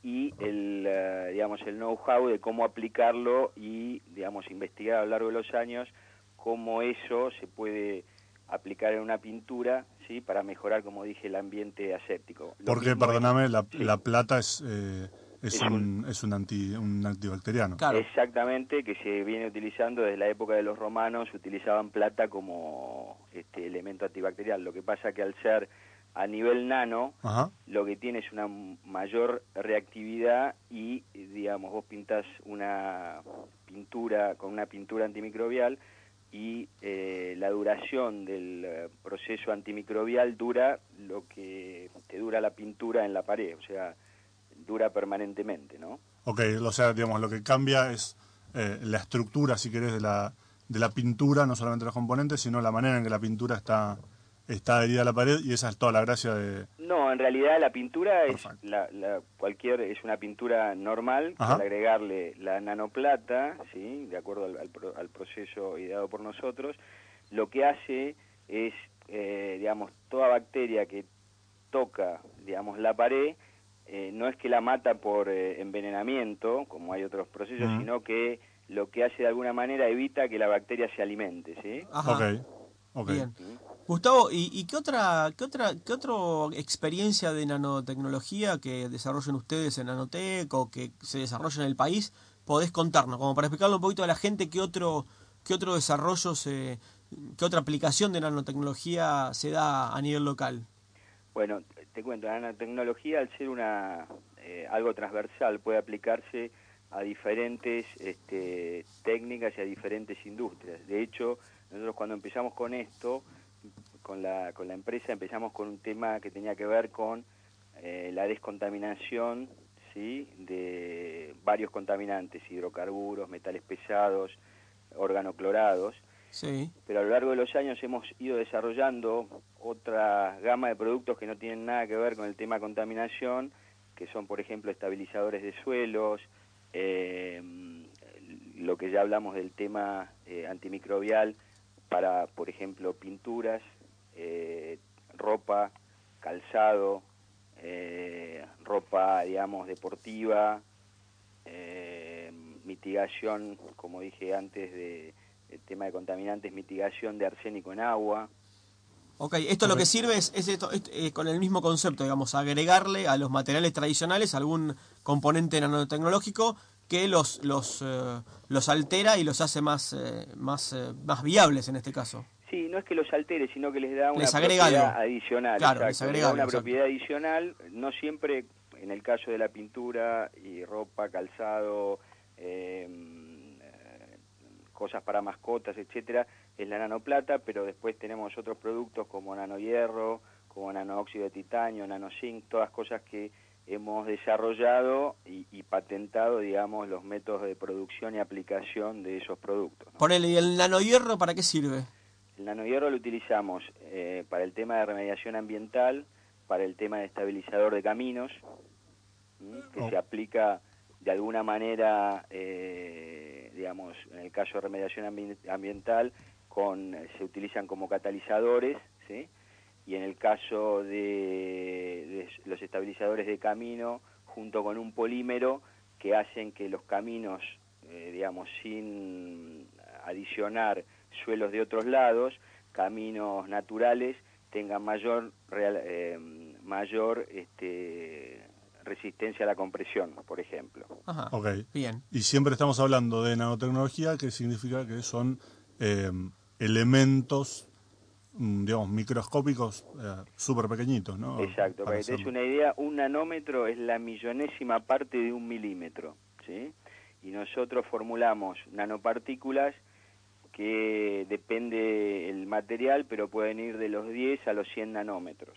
y el, eh, digamos, el know-how de cómo aplicarlo y, digamos, investigar a lo largo de los años cómo eso se puede aplicar en una pintura, ¿sí? Para mejorar, como dije, el ambiente aséptico. Lo Porque, es- perdóname, la, Sí. la plata es, eh, es, Es un, es un, anti, un antibacteriano. Claro. Exactamente, que se viene utilizando desde la época de los romanos, utilizaban plata como este elemento antibacterial. Lo que pasa que al ser a nivel nano, Ajá. lo que tiene es una mayor reactividad y, digamos, vos pintas una pintura con una pintura antimicrobial y eh, la duración del eh, proceso antimicrobial dura lo que te dura la pintura en la pared, o sea, dura permanentemente, ¿no? Ok, o sea, digamos, lo que cambia es eh, la estructura, si querés, de la, de la pintura, no solamente los componentes, sino la manera en que la pintura está, está adherida a la pared y esa es toda la gracia de... No, en realidad la pintura es la, la- cualquier es una pintura normal Ajá. al agregarle la nanoplata, sí, de acuerdo al, al pro- al proceso ideado por nosotros, lo que hace es, eh, digamos, toda bacteria que toca, digamos, la pared, eh, no es que la mata por eh, envenenamiento, como hay otros procesos, Ujú. sino que lo que hace de alguna manera evita que la bacteria se alimente, ¿sí? Ajá. Ok, ok. Bien. Gustavo, ¿y, y qué otra, qué otra, qué otra experiencia de nanotecnología que desarrollen ustedes en Nanotec o que se desarrolla en el país podés contarnos? Como para explicarle un poquito a la gente qué otro, qué otro desarrollo se, qué otra aplicación de nanotecnología se da a nivel local. Bueno, te cuento, la nanotecnología al ser una eh, algo transversal puede aplicarse a diferentes este, técnicas y a diferentes industrias. De hecho, nosotros cuando empezamos con esto, con la, con la empresa, empezamos con un tema que tenía que ver con eh, la descontaminación ¿sí? de varios contaminantes, hidrocarburos, metales pesados, organoclorados Sí. pero a lo largo de los años hemos ido desarrollando otra gama de productos que no tienen nada que ver con el tema contaminación, que son, por ejemplo, estabilizadores de suelos, eh, lo que ya hablamos del tema eh, antimicrobial para, por ejemplo, pinturas, eh, ropa, calzado, eh, ropa, digamos, deportiva, eh, mitigación, como dije antes, de el tema de contaminantes, mitigación de arsénico en agua. Ok, esto lo que sirve es, es esto, es, eh, con el mismo concepto, digamos, agregarle a los materiales tradicionales algún componente nanotecnológico que los los eh, los altera y los hace más eh, más eh, más viables en este caso. Sí, no es que los altere, sino que les da una Les propiedad algo. adicional. Claro, les agrega una exacto. propiedad adicional, no siempre, en el caso de la pintura y ropa, calzado, eh, eh, cosas para mascotas, etcétera, es la nanoplata, pero después tenemos otros productos como nanohierro, como nanóxido de titanio, nanozinc, todas cosas que hemos desarrollado y, y patentado, digamos, los métodos de producción y aplicación de esos productos. ¿no? Ponele, ¿y el nanohierro para qué sirve? El nanohierro lo utilizamos eh, para el tema de remediación ambiental, para el tema de estabilizador de caminos, que Oh. se aplica de alguna manera, eh, digamos, en el caso de remediación ambi- ambiental, con, se utilizan como catalizadores, ¿sí? Y en el caso de, de los estabilizadores de camino, junto con un polímero que hacen que los caminos, eh, digamos, sin adicionar suelos de otros lados, caminos naturales, tengan mayor, real- eh, mayor este, resistencia a la compresión, por ejemplo. Ajá. Ok. Bien. Y siempre estamos hablando de nanotecnología, que significa que son eh, elementos, digamos, microscópicos eh, súper pequeñitos, ¿no? Exacto, para que te des una idea, un nanómetro es la millonésima parte de un milímetro, ¿sí? Y nosotros formulamos nanopartículas que depende el material, pero pueden ir de los 10 a los 100 nanómetros.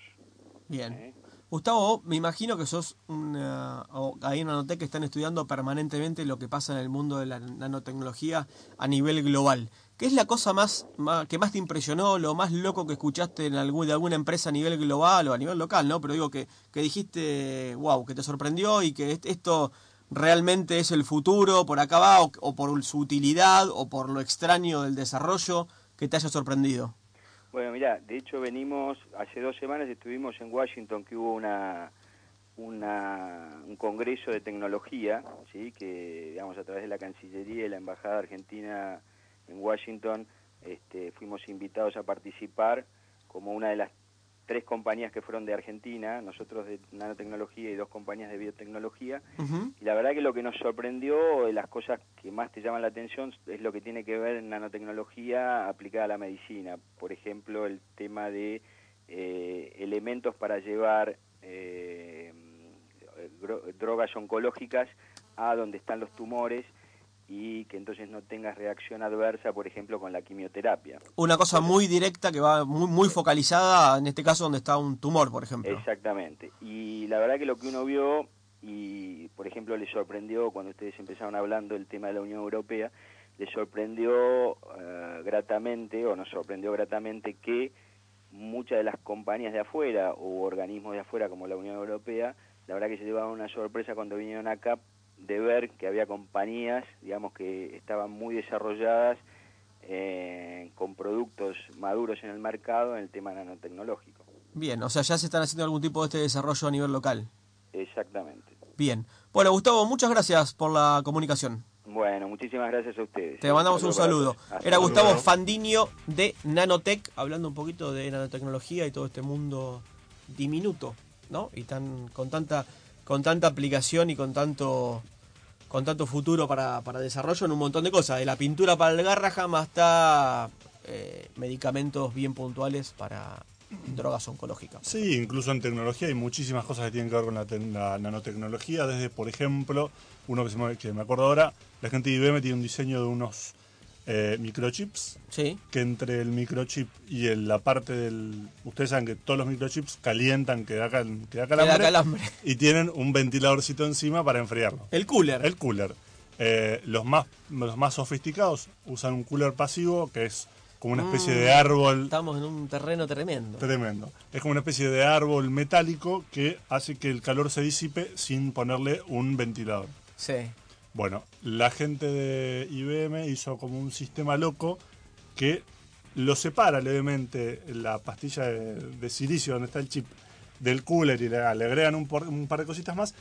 Bien. ¿eh? Gustavo, vos me imagino que sos una, o ahí en Nanotec que están estudiando permanentemente lo que pasa en el mundo de la nanotecnología a nivel global. ¿Qué es la cosa más, que más te impresionó, lo más loco que escuchaste en algún, de alguna empresa a nivel global o a nivel local, ¿no? Pero digo que, que dijiste, wow, que te sorprendió y que est- esto realmente es el futuro, por acá va, o, por su utilidad, o por lo extraño del desarrollo, que te haya sorprendido. Bueno, mira, de hecho venimos, hace dos semanas estuvimos en Washington que hubo una, un congreso de tecnología, ¿sí? que digamos a través de la Cancillería y la Embajada Argentina en Washington este, fuimos invitados a participar como una de las tres compañías que fueron de Argentina, nosotros de nanotecnología y dos compañías de biotecnología, y la verdad que lo que nos sorprendió, de las cosas que más te llaman la atención, es lo que tiene que ver en nanotecnología aplicada a la medicina. Por ejemplo, el tema de eh, elementos para llevar eh, drogas oncológicas a donde están los tumores y que entonces no tengas reacción adversa, por ejemplo, con la quimioterapia. Una cosa muy directa que va muy, muy focalizada, en este caso donde está un tumor, por ejemplo. Exactamente. Y la verdad que lo que uno vio, y por ejemplo le sorprendió cuando ustedes empezaron hablando del tema de la Unión Europea, le sorprendió eh, gratamente, o nos sorprendió gratamente, que muchas de las compañías de afuera o organismos de afuera como la Unión Europea, la verdad que se llevaban una sorpresa cuando vinieron acá de ver que había compañías, digamos, que estaban muy desarrolladas eh, con productos maduros en el mercado en el tema nanotecnológico. Bien, o sea, ya se están haciendo algún tipo de este desarrollo a nivel local. Exactamente. Bien. Bueno, Gustavo, muchas gracias por la comunicación. Bueno, muchísimas gracias a ustedes. Te mandamos un saludo. Era. Gustavo Fandiño de Nanotech, hablando un poquito de nanotecnología y todo este mundo diminuto, ¿no? Y tan con tanta con tanta aplicación y con tanto con tanto futuro para, para desarrollo en un montón de cosas, de la pintura para el Garraham hasta eh, medicamentos bien puntuales para drogas oncológicas. Sí, incluso en tecnología hay muchísimas cosas que tienen que ver con la, la nanotecnología, desde, por ejemplo, uno que, se me, que me acuerdo ahora, la gente de IBM tiene un diseño de unos eh, microchips, Sí, que entre el microchip y el- la parte del... Ustedes saben que todos los microchips calientan, que da, cal- que da calambre, calambre. y tienen un ventiladorcito encima para enfriarlo. el cooler. El cooler. Eh, los, más, los más sofisticados usan un cooler pasivo, que es como una especie de árbol Estamos en un terreno tremendo. Tremendo. Es como una especie de árbol metálico que hace que el calor se disipe sin ponerle un ventilador. Sí. Bueno, la gente de IBM hizo como un sistema loco que lo separa levemente la pastilla de, de silicio donde está el chip del cooler y le, le agregan un, por- un par de cositas más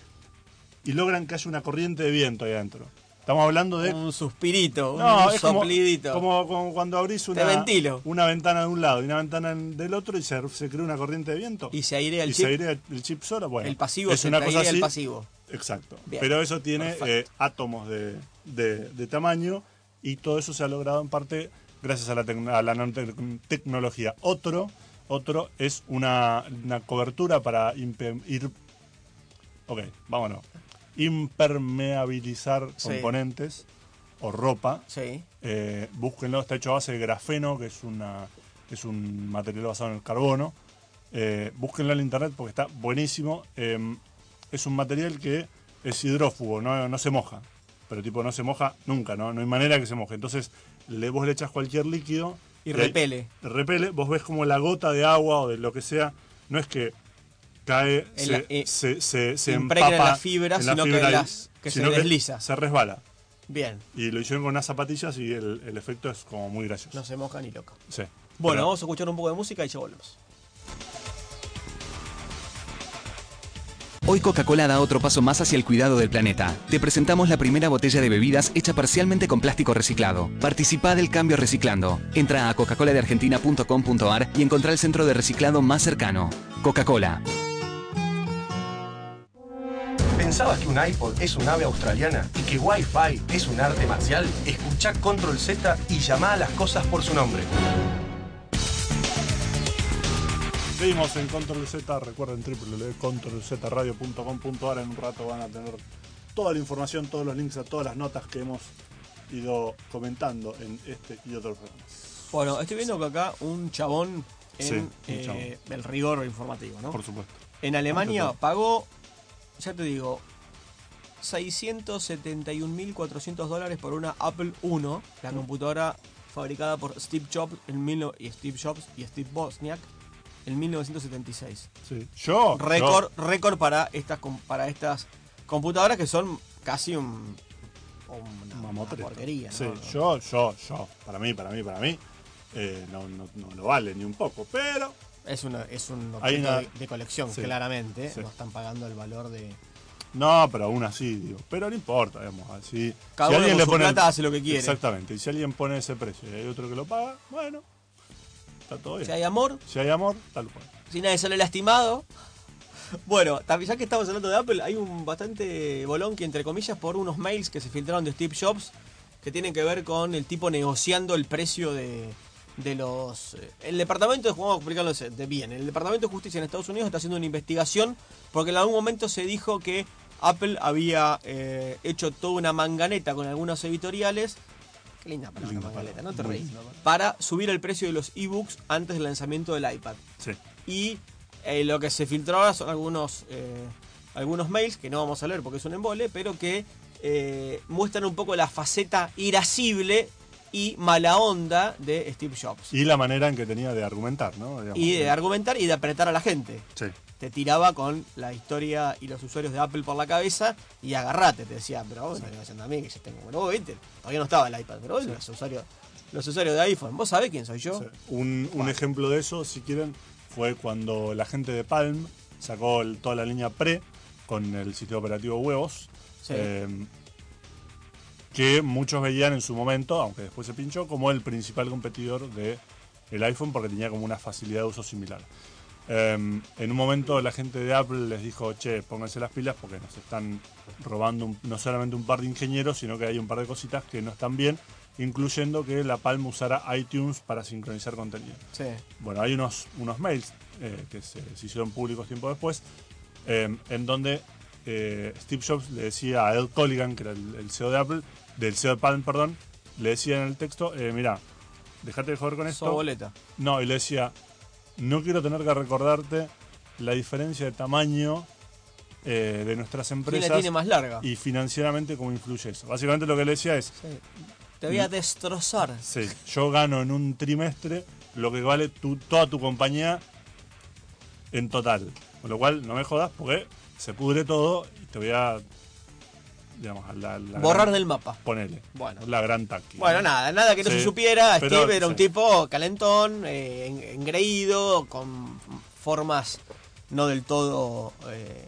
y logran que haya una corriente de viento ahí adentro. Estamos hablando de... Un suspirito, No, un es como, soplidito. como, como cuando abrís una, ventana de un lado y una ventana en- del otro y se, se crea una corriente de viento. Y se airea el y chip. se airea el chip solo. Bueno, el pasivo es se una airea cosa así. el pasivo. Exacto. Bien. Pero eso tiene eh, átomos de, de- de tamaño y todo eso se ha logrado en parte gracias a la, a la nanotecnología. Otro, otro es una, una cobertura para ir... Ok, vámonos. Impermeabilizar Sí. componentes o ropa. Sí. Eh, búsquenlo, está hecho a base de grafeno, que es, una, es un material basado en el carbono. Eh, búsquenlo en internet porque está buenísimo. Eh, es un material que es hidrófugo, no, no se moja. Pero tipo no se moja nunca, ¿no? No hay manera que se moje. Entonces le, vos le echas cualquier líquido. Y repele. repele, vos ves como la gota de agua o de lo que sea, no es que cae, En se, la- eh, se, se, se en empapa la fibra, en la sino que fibra las- que se desliza. Se resbala. Bien. Y lo hicieron con unas zapatillas y el, el efecto es como muy gracioso. No se moja ni loco. Sí. Bueno, Pero- vamos a escuchar un poco de música y ya volvemos. Hoy Coca-Cola da otro paso más hacia el cuidado del planeta. Te presentamos la primera botella de bebidas hecha parcialmente con plástico reciclado. Participa del cambio reciclando. Entra a coca-coladeargentina.com.ar y encontrá el centro de reciclado más cercano. Coca-Cola. ¿Pensabas que un iPod es un ave australiana y que Wi-Fi es un arte marcial? Escucha Control Z y llama a las cosas por su nombre. Seguimos en Control Z, recuerden www.controlzradio.com.ar en un rato van a tener toda la información, todos los links a todas las notas que hemos ido comentando en este y otros programas. Bueno, estoy viendo que acá un chabón en Sí, un eh, chabón. el rigor informativo, ¿no? Por supuesto. En Alemania pagó, ya te digo, 671.400 dólares por una Apple I, la computadora fabricada por Steve Jobs en mil, y Steve Jobs y Steve Bosniak en 1976. Sí. Yo. Récord, récord para estas para estas computadoras que son casi un, un- una, yo- una porquería. ¿no? Sí, yo, yo, yo. Para mí, para mí, para mí. eh, no, no, no lo vale ni un poco. Pero. Es, una, es un Hay objeto una- de, de colección, Sí. claramente. Sí. No están pagando el valor de. No, pero aún así, digo. Pero no importa, digamos. Así, Cada uno con su plata hace lo que quiere. Exactamente. Y si alguien pone ese precio y hay otro que lo paga, bueno. Está todo bien. Si hay amor, Si hay amor, tal cual. si nadie sale lastimado. Bueno, ya que estamos hablando de Apple, hay un bastante bolón que entre comillas por unos mails que se filtraron de Steve Jobs que tienen que ver con el tipo negociando el precio de, de los... eh, El departamento de, vamos a explicarlo de bien, el departamento de justicia en Estados Unidos está haciendo una investigación porque en algún momento se dijo que Apple había eh, hecho toda una manganeta con algunos editoriales Qué linda palabra, Linda palabra, no te reís. Para subir el precio de los ebooks antes del lanzamiento del iPad. Sí. Y eh, lo que se filtró ahora son algunos, eh, algunos mails que no vamos a leer porque es un embole, pero que eh, muestran un poco la faceta irascible y mala onda de Steve Jobs. Y la manera en que tenía de argumentar, ¿no? Digamos, Y de argumentar y de apretar a la gente. Sí. Te tiraba con la historia y los usuarios de Apple por la cabeza y agarrate. Te decía, pero vos me estás haciendo a mí que yo tengo. Bueno, vos viste, todavía no estaba el iPad, pero vos los usuarios, los usuarios de iPhone, vos sabés quién soy yo. Sí. Un, un ejemplo de eso, si quieren, fue cuando la gente de Palm sacó el- toda la línea Pre con el sistema operativo Huevos. Sí. eh, que muchos veían en su momento, aunque después se pinchó, como el principal competidor de el iPhone porque tenía como una facilidad de uso similar. Eh, en un momento la gente de Apple les dijo, che, pónganse las pilas porque nos están robando un- no solamente un par de ingenieros, sino que hay un par de cositas que no están bien, incluyendo que la Palm usara iTunes para sincronizar contenido. Sí. Bueno, hay unos, unos mails eh, que se, se hicieron públicos tiempo después, eh, en donde eh, Steve Jobs le decía a Ed Colligan, que era el, el CEO de Apple, del CEO de Palm, perdón, le decía en el texto, eh, mira, dejate de joder con esto. Boleta. No, y le decía, no quiero tener que recordarte la diferencia de tamaño eh, de nuestras ¿Quién empresas la tiene más larga? y financieramente cómo influye eso. Básicamente lo que le decía es, Sí. Te voy a destrozar. sí, yo gano en un trimestre lo que vale tu, toda tu compañía en total. Con lo cual, no me jodas porque se pudre todo y te voy a, digamos, a la, la Borrar gran- del mapa. Ponele. Bueno. La gran taqui. Bueno, nada, nada que no Sí, se supiera. pero, Steve era un tipo calentón, eh, en- engreído, con formas no del todo. eh,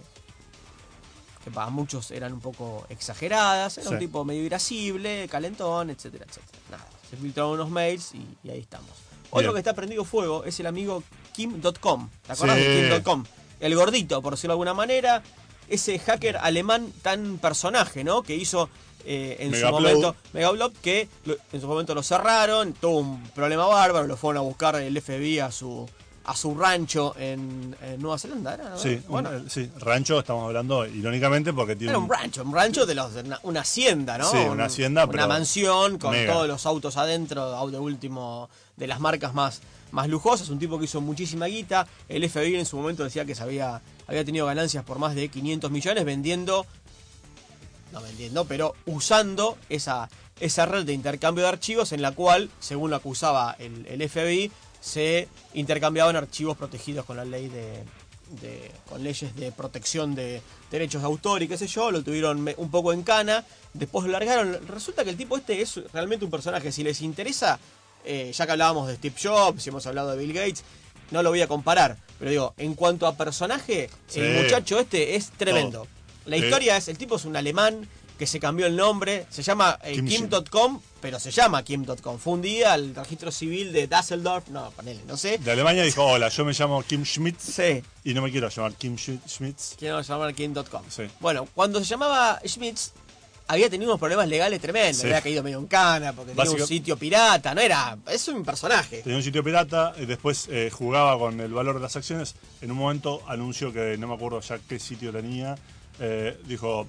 que para muchos eran un poco exageradas. Era un tipo medio irascible, calentón, etcétera, etcétera. Nada, se filtraron unos mails y, y ahí estamos. Otro Bien. que está prendido fuego es el amigo Kim.com. ¿Te acuerdas de Kim.com? El gordito, por decirlo de alguna manera. Ese hacker alemán tan personaje, ¿no? Que hizo eh, en su Megaupload. momento Megaupload, que lo- en su momento lo cerraron, tuvo un problema bárbaro, lo fueron a buscar el FBI a su a su rancho en, en Nueva Zelanda, ¿era? Sí, bueno, un- sí, rancho estamos hablando irónicamente porque tiene era un rancho, un rancho de los de una, una hacienda, ¿no? Sí, una Un- hacienda, Una pero mansión con mega. todos los autos adentro, auto último de las marcas más, más lujosas, un tipo que hizo muchísima guita. El FBI en su momento decía que había, había tenido ganancias por más de 500 millones vendiendo, no vendiendo, pero usando esa, esa red de intercambio de archivos en la cual, según lo acusaba el, el FBI, se intercambiaban archivos protegidos con la ley de, de- con leyes de protección de derechos de autor y qué sé yo, lo tuvieron un poco en cana, después lo largaron. Resulta que el tipo este es realmente un personaje, si les interesa, eh, ya que hablábamos de Steve Jobs, y hemos hablado de Bill Gates, no lo voy a comparar, pero digo, en cuanto a personaje, el muchacho este es tremendo. La historia es, el tipo es un alemán que se cambió el nombre, se llama eh, Kim Kim.com, pero se llama Kim.com. Fue un día al registro civil de Düsseldorf, no, ponele, no sé. de Alemania dijo, hola, yo me llamo Kim Schmidt Sí, y no me quiero llamar Kim Schmidt. Schmidt. quiero llamar Kim.com. Sí. Bueno, cuando se llamaba Schmitz, había tenido unos problemas legales tremendos, Sí. había caído medio en cana, porque tenía un sitio pirata, no era, es un personaje. Tenía un sitio pirata, y después eh, jugaba con el valor de las acciones. En un momento anunció que no me acuerdo ya qué sitio tenía. eh, dijo,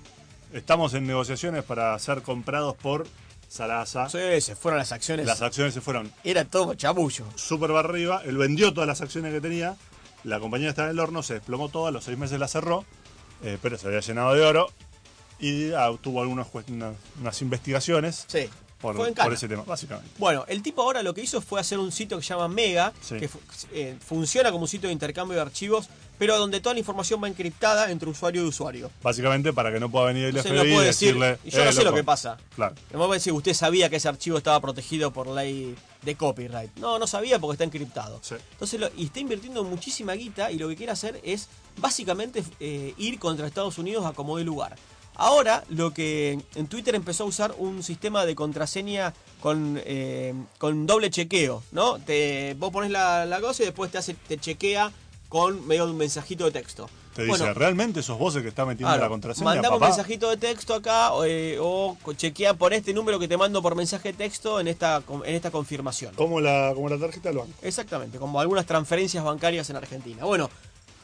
estamos en negociaciones para ser comprados por Sarasa. Sí, se fueron las acciones. Las acciones se fueron Era todo chabullo. súper para arriba. Él vendió todas las acciones que tenía. La compañía estaba en el horno, se desplomó toda, a los seis meses la cerró, eh, pero se había llenado de oro. Y ah, tuvo algunas cuest- unas, investigaciones Sí. por, Fue en cana. por ese tema, básicamente. Bueno, el tipo ahora lo que hizo fue hacer un sitio que se llama Mega, Sí. que eh, funciona como un sitio de intercambio de archivos, pero donde toda la información va encriptada entre usuario y usuario. Básicamente para que no pueda venir el FBI no puede y decir, decirle. y yo no "Eh, sé lo loco". que pasa. Claro. No puede decir, usted sabía que ese archivo estaba protegido por ley de copyright. No, no sabía porque está encriptado. Sí. Entonces, lo- y está invirtiendo muchísima guita y lo que quiere hacer es básicamente eh, ir contra Estados Unidos a como de lugar. Ahora, lo que en Twitter empezó a usar un sistema de contraseña con, eh, con doble chequeo, ¿no? Te, vos pones la, la cosa y después te hace, te chequea con medio de un mensajito de texto. Te dice, ¿realmente sos vos el que está metiendo Claro, la contraseña? Mandame un mensajito de texto acá eh, o chequea por este número que te mando por mensaje de texto en esta, en esta confirmación. Como la, como la tarjeta del banco. Exactamente, como algunas transferencias bancarias en Argentina. Bueno,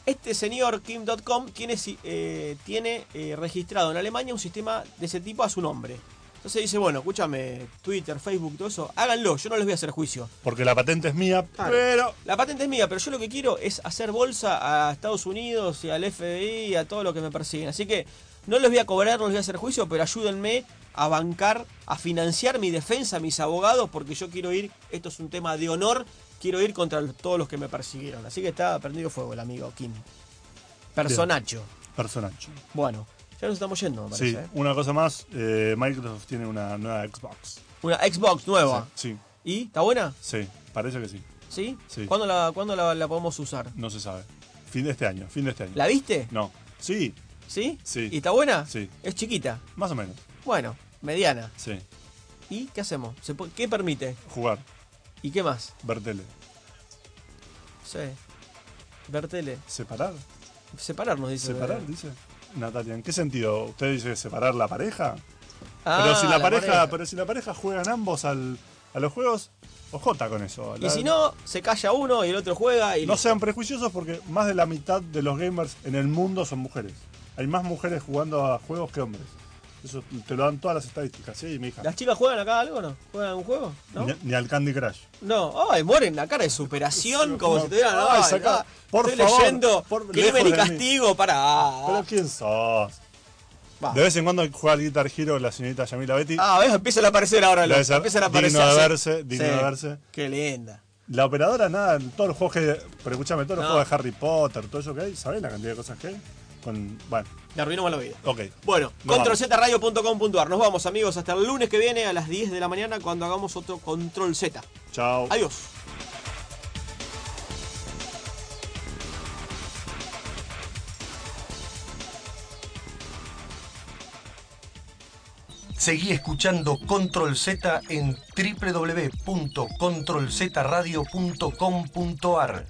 este señor Kim.com tiene, eh, tiene eh, registrado en Alemania un sistema de ese tipo a su nombre. Entonces dice, bueno, escúchame, Twitter, Facebook, todo eso, háganlo, yo no les voy a hacer juicio. Porque la patente es mía, Claro. pero. La patente es mía, pero yo lo que quiero es hacer bolsa a Estados Unidos y al FBI y a todo lo que me persiguen. Así que no les voy a cobrar, no les voy a hacer juicio, pero ayúdenme a bancar, a financiar mi defensa, mis abogados, porque yo quiero ir, esto es un tema de honor, quiero ir contra todos los que me persiguieron. Así que está prendido fuego el amigo Kim. Personacho. Personaje. Bueno, ya nos estamos yendo, me parece. Sí, ¿eh? una cosa más, eh, Microsoft tiene una nueva Xbox. Una Xbox nueva. Sí, ¿Y? ¿Está buena? sí, parece que sí. ¿Sí? Sí. ¿Cuándo, la, ¿cuándo la, la podemos usar? No se sabe. Fin de este año, fin de este año. ¿La viste? No. Sí, ¿Sí? Sí. ¿Y está buena? Sí. Es chiquita. más o menos. Bueno, mediana. Sí. ¿Y qué hacemos? ¿Se pu- ¿Qué permite? Jugar, ¿Y qué más? ver tele, Sí. Ver tele. separar. Separarnos, dice. Separar, dice. Natalia, ¿en qué sentido? ¿Usted dice separar la pareja? Ah, pero si la, pareja, pero si la pareja juegan ambos al, a los juegos, ojota con eso. Y si no, se calla uno y el otro juega y No listo. sean prejuiciosos porque más de la mitad de los gamers en el mundo son mujeres. Hay más mujeres jugando a juegos que hombres. Eso te lo dan todas las estadísticas, sí, mi hija. ¿Las chicas juegan acá algo o no? ¿Juegan algún juego? ¿No? Ni, ni al Candy Crush. No, ay, mueren la cara de superación como No, si tuvieran. ay, ay, saca- ah, por estoy favor, leyendo por- Crimen y de castigo para. Pero ¿quién sos? Va. De vez en cuando juega al Guitar Hero la señorita Yamila Betty. Ah, ves, empiezan a aparecer ahora los. Empiezan a digno aparecer. de así. verse, digno de verse. Qué linda. La operadora, nada, en todos los juegos que. Pero escúchame, todos los No. juegos de Harry Potter, todo eso que hay, ¿sabés la cantidad de cosas que hay? Con. Bueno, Le arruinamos la vida. ok. Bueno, controlzradio.com.ar. Nos vamos, amigos, hasta el lunes que viene a las 10 de la mañana cuando hagamos otro Control Z. Chao. Adiós. Seguí escuchando Control Z en www.controlzradio.com.ar.